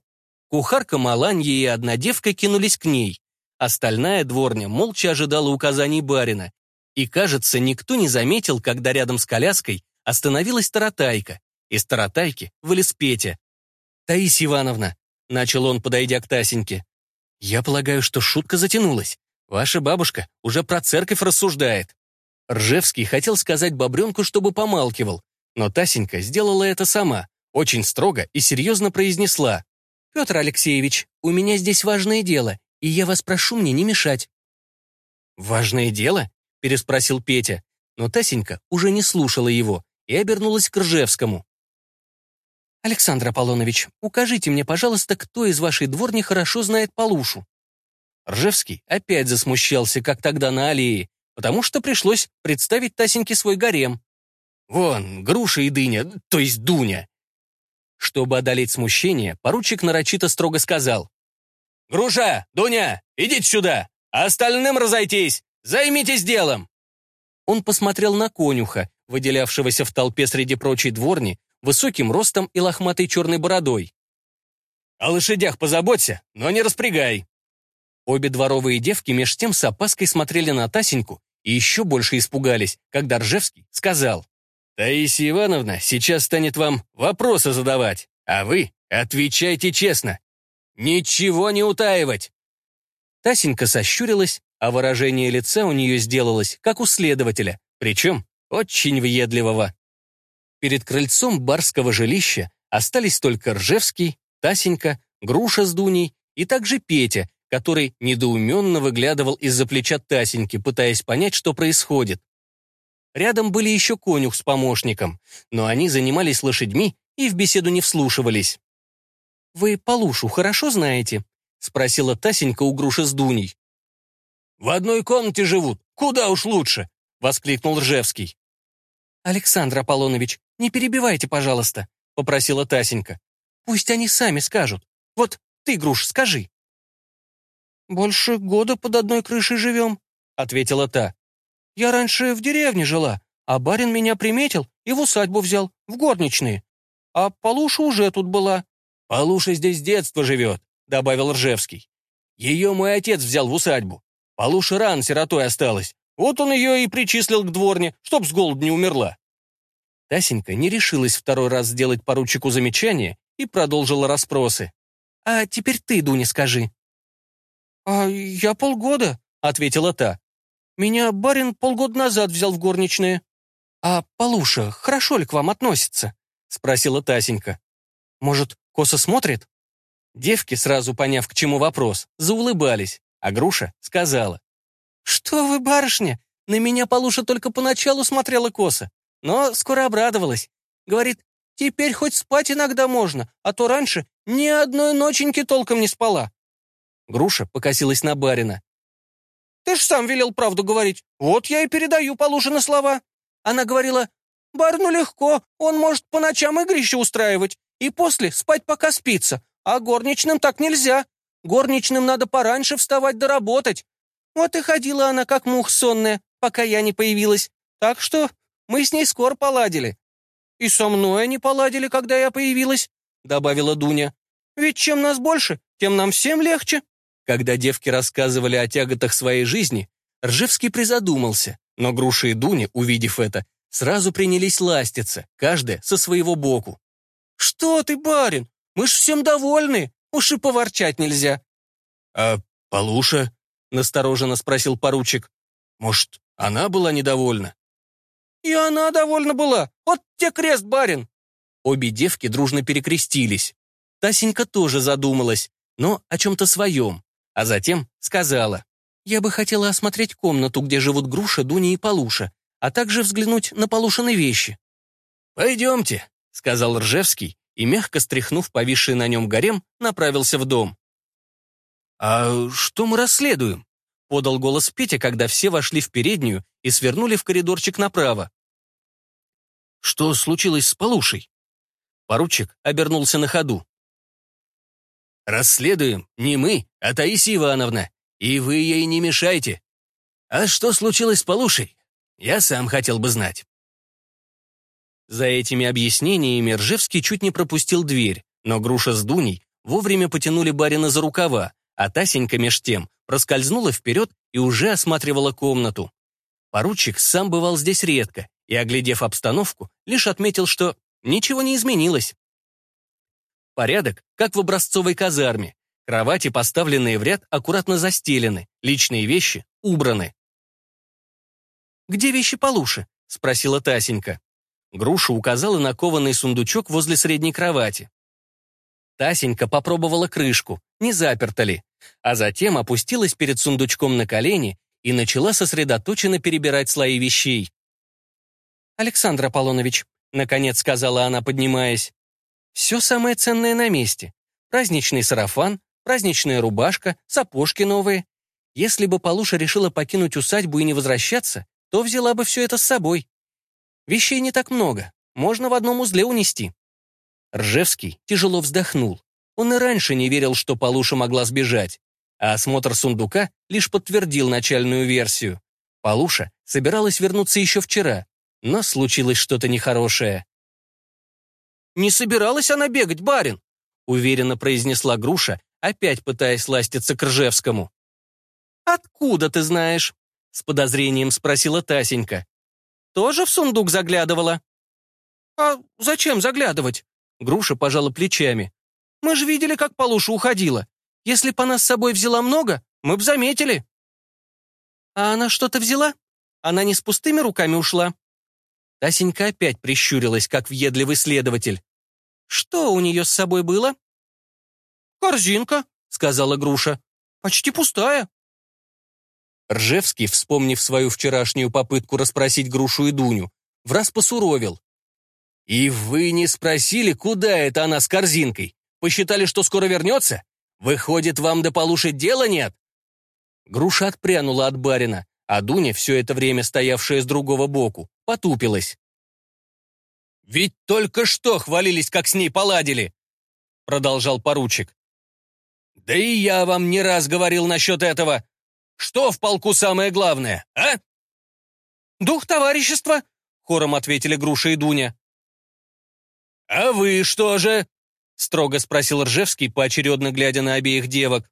A: Кухарка Маланья и одна девка кинулись к ней. Остальная дворня молча ожидала указаний барина. И, кажется, никто не заметил, когда рядом с коляской остановилась таратайка. Из таратайки вылез Петя. «Таисия Ивановна», — начал он, подойдя к Тасеньке, «я полагаю, что шутка затянулась. Ваша бабушка уже про церковь рассуждает». Ржевский хотел сказать бобренку, чтобы помалкивал, но Тасенька сделала это сама, очень строго и серьезно произнесла. «Петр Алексеевич, у меня здесь важное дело, и я вас прошу мне не мешать». «Важное дело?» — переспросил Петя. Но Тасенька уже не слушала его и обернулась к Ржевскому. «Александр Аполлонович, укажите мне, пожалуйста, кто из вашей дворни хорошо знает Полушу». Ржевский опять засмущался, как тогда на аллее, потому что пришлось представить Тасеньке свой гарем. «Вон, груша и дыня, то есть Дуня. Чтобы одолеть смущение, поручик нарочито строго сказал. «Груша, Дуня, идите сюда, а остальным разойтись, займитесь делом!» Он посмотрел на конюха, выделявшегося в толпе среди прочей дворни, высоким ростом и лохматой черной бородой. «О лошадях позаботься, но не распрягай!» Обе дворовые девки меж тем с опаской смотрели на Тасеньку и еще больше испугались, когда Ржевский сказал. Таисия Ивановна сейчас станет вам вопросы задавать, а вы отвечайте честно. Ничего не утаивать. Тасенька сощурилась, а выражение лица у нее сделалось, как у следователя, причем очень въедливого. Перед крыльцом барского жилища остались только Ржевский, Тасенька, Груша с Дуней и также Петя, который недоуменно выглядывал из-за плеча Тасеньки, пытаясь понять, что происходит. Рядом были еще конюх с помощником, но они занимались лошадьми и в беседу не вслушивались. «Вы Полушу хорошо знаете?» — спросила Тасенька у груши с Дуней. «В одной комнате живут, куда уж лучше!» — воскликнул Ржевский. «Александр Аполлонович, не перебивайте, пожалуйста», — попросила Тасенька. «Пусть они сами скажут. Вот ты, Груш, скажи». «Больше года под одной крышей живем», — ответила та. Я раньше в деревне жила, а барин меня приметил и в усадьбу взял, в горничные. А Полуша уже тут была». «Полуша здесь с детства живет», — добавил Ржевский. «Ее мой отец взял в усадьбу. Полуша ран сиротой осталась. Вот он ее и причислил к дворне, чтоб с голоду не умерла». Тасенька не решилась второй раз сделать поручику замечание и продолжила расспросы. «А теперь ты, Дуня, скажи».
C: «А я полгода», — ответила та. «Меня барин полгода назад взял в горничные». «А Полуша хорошо ли к вам относится?» — спросила Тасенька. «Может, косо смотрит?» Девки, сразу поняв, к чему вопрос, заулыбались, а Груша сказала. «Что вы, барышня, на меня Полуша только поначалу смотрела косо, но скоро обрадовалась. Говорит, теперь хоть спать иногда можно, а то раньше ни одной ноченьки толком не спала». Груша покосилась на барина. «Ты ж сам велел правду говорить. Вот я и передаю Полушины слова». Она говорила, «Барину легко, он может по ночам игрище устраивать и после спать пока спится, а горничным так нельзя. Горничным надо пораньше вставать да работать. Вот и ходила она, как мух сонная, пока я не появилась. Так что мы с ней скоро поладили. И со мной они поладили, когда я появилась», — добавила Дуня. «Ведь чем нас больше, тем нам всем легче». Когда девки рассказывали о тяготах своей жизни, Ржевский призадумался, но Груша и Дуня, увидев это, сразу принялись ластиться, каждая со своего боку. «Что ты, барин? Мы ж всем довольны, уж и поворчать нельзя».
B: «А Полуша?» — настороженно спросил поручик. «Может, она была недовольна?»
C: «И она довольна была. Вот те крест, барин!»
A: Обе девки дружно перекрестились. Тасенька тоже задумалась, но о чем-то своем, а затем сказала. Я бы хотела осмотреть комнату, где живут Груша, Дуня и Полуша, а также взглянуть на Полушины вещи».
B: «Пойдемте», — сказал Ржевский, и, мягко стряхнув повисший на нем гарем, направился в дом.
A: «А что мы расследуем?» — подал голос Петя, когда все вошли в переднюю и свернули в коридорчик направо. «Что случилось с Полушей?» Поручик обернулся на ходу.
B: «Расследуем не мы, а Таисия Ивановна. И вы ей не мешайте. А что случилось с Полушей? Я сам хотел бы знать.
A: За этими объяснениями Ржевский чуть не пропустил дверь, но Груша с Дуней вовремя потянули барина за рукава, а Тасенька меж тем проскользнула вперед и уже осматривала комнату. Поручик сам бывал здесь редко и, оглядев обстановку, лишь отметил, что ничего не изменилось. Порядок, как в образцовой казарме, Кровати, поставленные в ряд, аккуратно застелены, личные вещи убраны. «Где вещи Полуши?» — спросила Тасенька. Груша указала на кованый сундучок возле средней кровати. Тасенька попробовала крышку, не заперта ли, а затем опустилась перед сундучком на колени и начала сосредоточенно перебирать слои вещей. «Александр Аполлонович», — наконец сказала она, поднимаясь, «все самое ценное на месте. Праздничный сарафан, праздничная рубашка, сапожки новые. Если бы Полуша решила покинуть усадьбу и не возвращаться, то взяла бы все это с собой. Вещей не так много, можно в одном узле унести. Ржевский тяжело вздохнул. Он и раньше не верил, что Полуша могла сбежать, а осмотр сундука лишь подтвердил начальную версию. Полуша собиралась вернуться еще вчера, но случилось что-то нехорошее.
C: «Не собиралась она бегать, барин»,
A: уверенно произнесла Груша, опять пытаясь ластиться к Ржевскому.
C: «Откуда ты знаешь?» — с подозрением спросила Тасенька. «Тоже в сундук заглядывала?» «А зачем заглядывать?» Груша пожала плечами. «Мы же видели, как Полуша уходила. Если бы она с собой взяла много, мы б заметили». «А она что-то взяла? Она не с пустыми руками ушла?» Тасенька опять прищурилась, как въедливый следователь. «Что у нее с собой было?» «Корзинка», — сказала Груша. «Почти пустая».
A: Ржевский, вспомнив свою вчерашнюю попытку расспросить Грушу и Дуню, враз посуровил.
B: «И вы не спросили, куда это она с корзинкой? Посчитали, что скоро вернется? Выходит, вам до полуши дела нет?»
A: Груша отпрянула от барина, а Дуня, все это время стоявшая с другого боку, потупилась.
B: «Ведь только что хвалились, как с ней поладили!» Продолжал поручик. Да и я вам не раз говорил насчет этого. Что в полку самое главное, а?
C: Дух товарищества, хором ответили Груша и Дуня.
B: А вы что же?
A: Строго спросил Ржевский, поочередно глядя на обеих девок.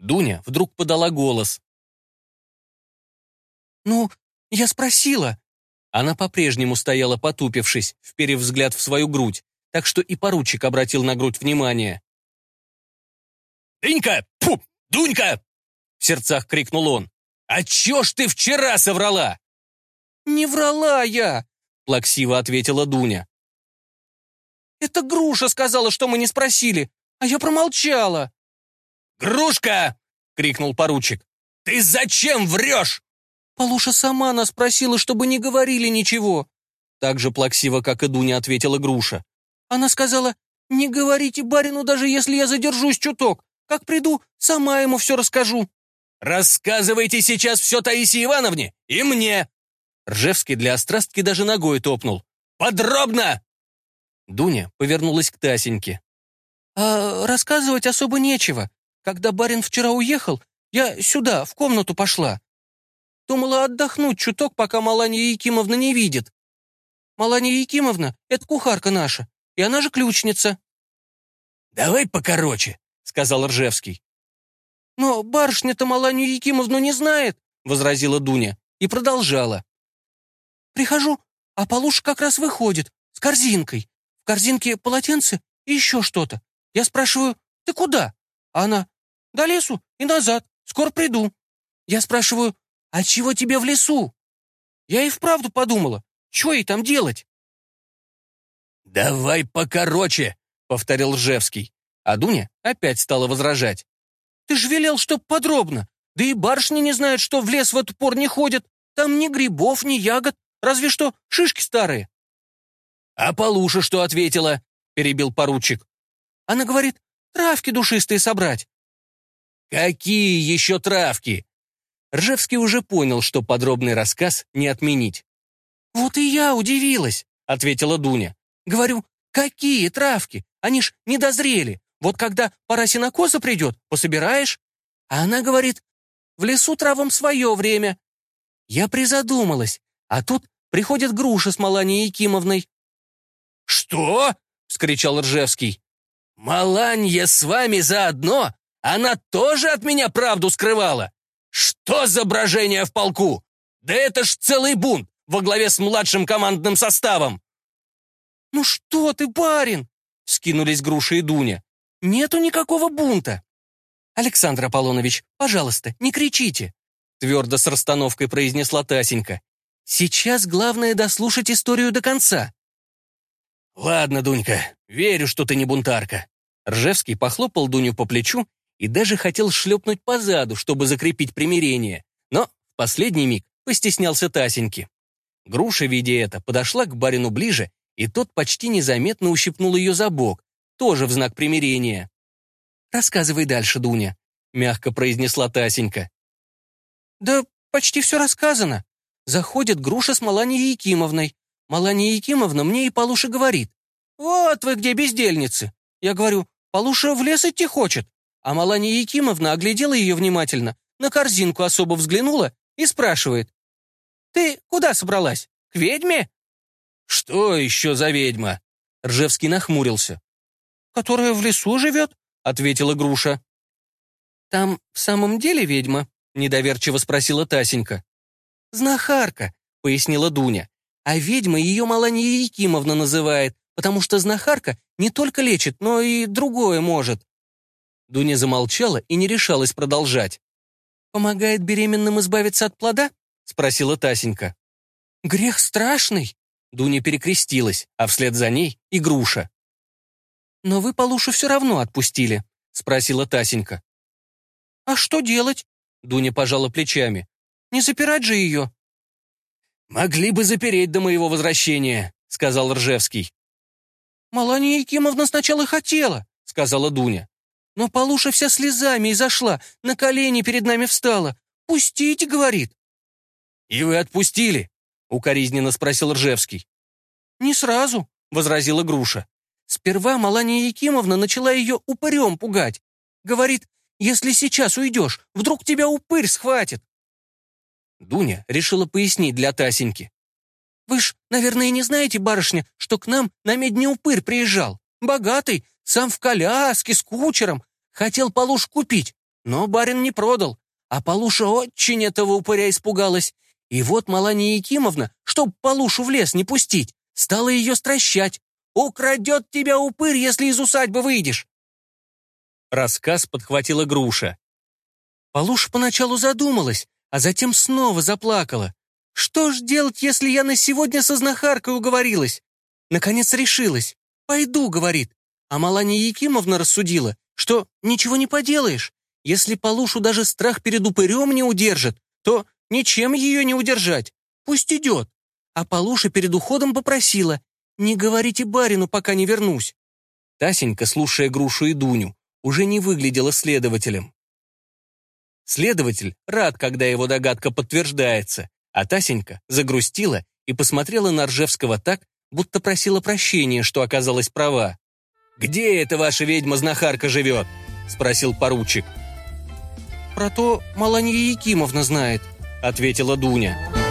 A: Дуня вдруг подала голос. «Ну, я спросила». Она по-прежнему стояла потупившись, вперев взгляд в свою грудь, так что и поручик обратил на грудь внимание.
B: «Дынька! Фу! Дунька!»
A: в сердцах крикнул он. «А чё ж ты вчера соврала?»
C: «Не врала я!» — плаксиво ответила Дуня. «Это Груша сказала, что мы не спросили, а я промолчала».
A: «Грушка!» — крикнул поручик. «Ты зачем врешь?»
C: «Полуша сама нас просила, чтобы не говорили ничего». Так же плаксиво, как и Дуня, ответила Груша. Она сказала, «Не говорите барину, даже если я задержусь чуток. Как приду, сама ему все расскажу».
A: «Рассказывайте сейчас все Таисии Ивановне и мне!» Ржевский для острастки даже ногой топнул. «Подробно!» Дуня повернулась к Тасеньке.
C: «А рассказывать особо нечего. Когда барин вчера уехал, я сюда, в комнату пошла. Думала отдохнуть чуток, пока Маланья Якимовна не видит. Маланья Якимовна — это кухарка наша, и она же ключница».
A: «Давай покороче», — сказал Ржевский.
C: «Но барышня-то Маланью Якимовну не знает», — возразила Дуня и продолжала. «Прихожу, а Полуша как раз выходит, с корзинкой. В корзинке полотенце и еще что-то. Я спрашиваю, ты куда? А она, до лесу и назад, скоро приду. Я спрашиваю, а чего тебе в лесу? Я и вправду подумала, что ей там делать?
A: «Давай покороче», — повторил Ржевский. А Дуня опять стала возражать.
C: Ты ж велел, чтоб подробно. Да и барышни не знают, что в лес в эту пор не ходят. Там ни грибов, ни ягод, разве что шишки старые».
A: «А Полуша что ответила?» — перебил поручик.
C: «Она говорит, травки душистые собрать».
A: «Какие еще травки?» Ржевский уже понял, что подробный рассказ не отменить.
C: «Вот и я удивилась», — ответила Дуня. «Говорю, какие травки? Они ж не дозрели. Вот когда пора сенокоса придет, пособираешь. А она говорит, в лесу травам свое время. Я призадумалась, а тут приходит груша с Маланьей Якимовной.
A: «Что?» — вскричал Ржевский. «Маланья с вами заодно? Она тоже от меня правду скрывала? Что за брожение в полку? Да это ж целый бунт во главе с младшим командным составом!»
C: «Ну что ты, барин!» — скинулись Груша и Дуня. Нету никакого бунта. Александр Аполлонович, пожалуйста, не кричите, твердо с расстановкой произнесла Тасенька. Сейчас главное дослушать историю до конца.
A: Ладно, Дунька, верю, что ты не бунтарка. Ржевский похлопал Дуню по плечу и даже хотел шлепнуть по заду, чтобы закрепить примирение, но в последний миг постеснялся Тасеньки. Груша, видя это, подошла к барину ближе, и тот почти незаметно ущипнул ее за бок, тоже в знак примирения. «Рассказывай дальше, Дуня», — мягко произнесла Тасенька.
C: «Да почти все рассказано. Заходит Груша с Маланьей Якимовной. Маланья Якимовна мне и Полуша говорит. «Вот вы где, бездельницы!» Я говорю, «Полуша в лес идти хочет». А Маланья Якимовна оглядела ее внимательно, на корзинку особо взглянула и спрашивает. «Ты куда собралась? К ведьме?»
A: «Что еще за ведьма?» Ржевский нахмурился
C: которая в лесу живет?» — ответила Груша. «Там в самом деле ведьма?» — недоверчиво спросила Тасенька. «Знахарка», — пояснила Дуня. «А ведьма ее Маланья Якимовна называет, потому что знахарка не только лечит, но и другое может». Дуня замолчала и не решалась продолжать. «Помогает беременным избавиться от плода?» — спросила Тасенька. «Грех страшный!» Дуня перекрестилась, а вслед за ней и груша. «Но вы Полушу все равно отпустили», — спросила Тасенька. «А что делать?» — Дуня пожала плечами. «Не запирать же ее».
A: «Могли бы запереть до моего возвращения», — сказал Ржевский.
C: «Маланья Якимовна сначала хотела», — сказала Дуня. «Но Полуша вся слезами и зашла, на колени перед нами встала. «Пустите», — говорит.
A: «И вы отпустили?» — укоризненно спросил Ржевский.
C: «Не сразу», — возразила Груша. Сперва Маланья Якимовна начала ее упырем пугать. Говорит, если сейчас уйдешь, вдруг тебя упырь схватит.
A: Дуня решила пояснить для Тасеньки.
C: «Вы ж, наверное, не знаете, барышня, что к нам на медне упырь приезжал. Богатый, сам в коляске, с кучером. Хотел Полуш купить, но барин не продал. А Полуша очень этого упыря испугалась. И вот Маланья Якимовна, чтоб Полушу в лес не пустить, стала ее стращать. Украдет тебя упырь, если из усадьбы выйдешь!»
A: Рассказ подхватила груша.
C: Полуша поначалу задумалась, а затем снова заплакала. Что ж делать, если я на сегодня со знахаркой уговорилась? Наконец решилась. «Пойду», — говорит. А Маланья Якимовна рассудила, что ничего не поделаешь. Если Полушу даже страх перед упырем не удержит, то ничем ее не удержать. Пусть идет. А Полуша перед уходом попросила, «Не говорите барину, пока не вернусь». Тасенька, слушая Грушу и Дуню, уже не выглядела следователем. Следователь рад, когда его догадка подтверждается, а Тасенька загрустила и посмотрела на Ржевского так, будто просила прощения, что оказалась права. «Где эта ваша ведьма-знахарка живет?» — спросил поручик. «Про то Маланья Якимовна знает», — ответила Дуня.